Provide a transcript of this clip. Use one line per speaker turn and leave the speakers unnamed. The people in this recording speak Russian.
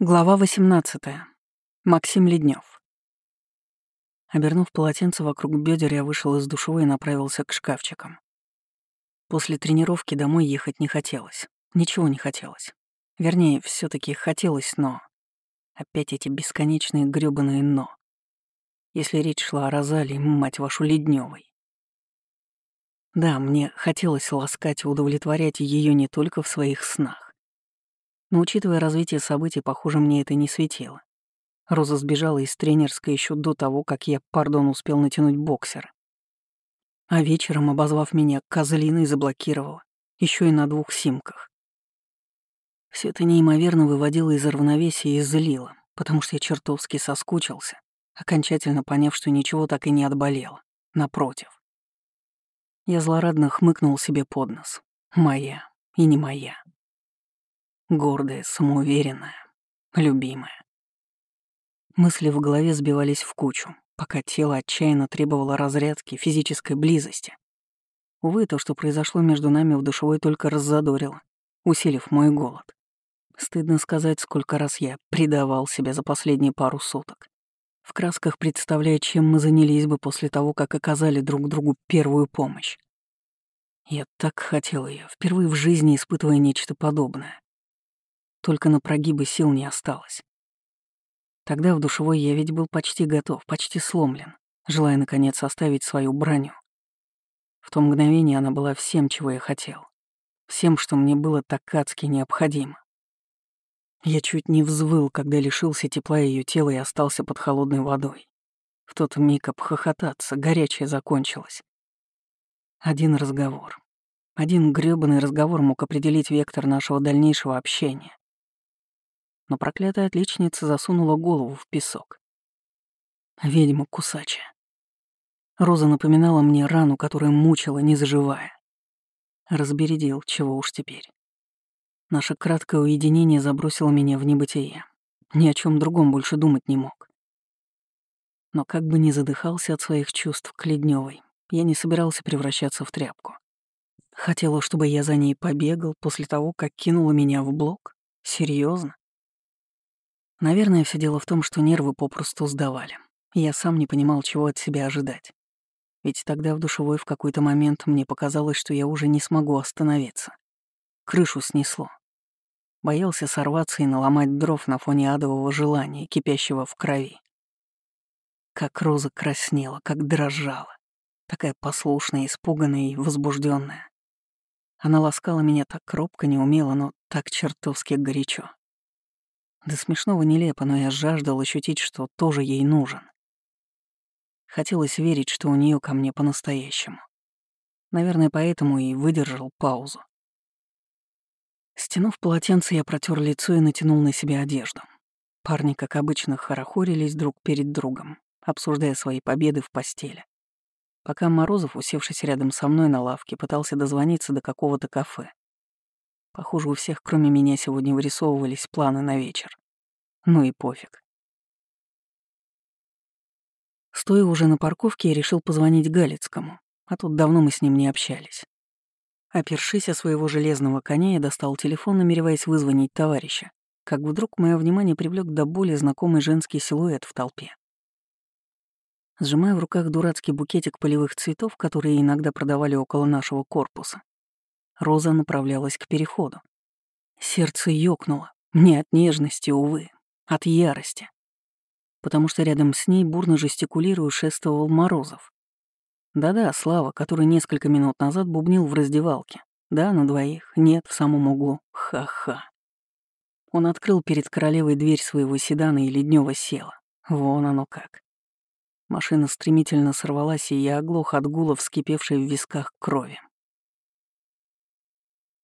Глава 18. Максим Леднев. Обернув полотенце вокруг бедер, я вышел из душевой и направился к шкафчикам. После тренировки домой ехать не хотелось. Ничего не хотелось. Вернее, все таки хотелось, но... Опять эти бесконечные грёбаные «но». Если речь шла о Розалии, мать вашу, Ледневой. Да, мне хотелось ласкать и удовлетворять ее не только в своих снах. Но учитывая развитие событий, похоже, мне это не светило. Роза сбежала из тренерской еще до того, как я, пардон, успел натянуть боксер. А вечером, обозвав меня козлиной, заблокировала. еще и на двух симках. Все это неимоверно выводило из равновесия и злило, потому что я чертовски соскучился, окончательно поняв, что ничего так и не отболело. Напротив. Я злорадно хмыкнул себе под нос. Моя и не моя. Гордая, самоуверенная, любимая. Мысли в голове сбивались в кучу, пока тело отчаянно требовало разрядки, физической близости. Увы, то, что произошло между нами в душевой, только раззадорило, усилив мой голод. Стыдно сказать, сколько раз я предавал себя за последние пару суток. В красках представляя, чем мы занялись бы после того, как оказали друг другу первую помощь. Я так хотел ее, впервые в жизни испытывая нечто подобное. Только на прогибы сил не осталось. Тогда в душевой я ведь был почти готов, почти сломлен, желая, наконец, оставить свою броню. В то мгновение она была всем, чего я хотел. Всем, что мне было так адски необходимо. Я чуть не взвыл, когда лишился тепла ее тела и остался под холодной водой. В тот миг обхохотаться, горячее закончилось. Один разговор. Один грёбаный разговор мог определить вектор нашего дальнейшего общения но проклятая отличница засунула голову в песок. Ведьма кусачая. Роза напоминала мне рану, которая мучила, не заживая. Разбередил, чего уж теперь. Наше краткое уединение забросило меня в небытие. Ни о чем другом больше думать не мог. Но как бы ни задыхался от своих чувств к Ледневой, я не собирался превращаться в тряпку. Хотела, чтобы я за ней побегал после того, как кинула меня в блок? Серьезно? Наверное, все дело в том, что нервы попросту сдавали. Я сам не понимал, чего от себя ожидать. Ведь тогда в душевой в какой-то момент мне показалось, что я уже не смогу остановиться. Крышу снесло. Боялся сорваться и наломать дров на фоне адового желания, кипящего в крови. Как роза краснела, как дрожала. Такая послушная, испуганная и возбужденная. Она ласкала меня так робко, неумело, но так чертовски горячо. До смешного нелепо, но я жаждал ощутить, что тоже ей нужен. Хотелось верить, что у нее ко мне по-настоящему. Наверное, поэтому и выдержал паузу. Стянув полотенце, я протер лицо и натянул на себя одежду. Парни, как обычно, хорохорились друг перед другом, обсуждая свои победы в постели. Пока Морозов, усевшись рядом со мной на лавке, пытался дозвониться до какого-то кафе. Похоже, у всех, кроме меня, сегодня вырисовывались планы на вечер. Ну и пофиг. Стоя уже на парковке, я решил позвонить Галицкому, а тут давно мы с ним не общались. Опершись о своего железного коня, я достал телефон, намереваясь вызвонить товарища, как вдруг мое внимание привлек до более знакомый женский силуэт в толпе. Сжимая в руках дурацкий букетик полевых цветов, которые иногда продавали около нашего корпуса, Роза направлялась к переходу. Сердце ёкнуло. Не от нежности, увы, от ярости. Потому что рядом с ней, бурно жестикулируя, шествовал Морозов. Да-да, Слава, который несколько минут назад бубнил в раздевалке. Да, на двоих, нет, в самом углу. Ха-ха. Он открыл перед королевой дверь своего седана и леднево села. Вон оно как. Машина стремительно сорвалась, и я оглох от гула, вскипевшей в висках крови.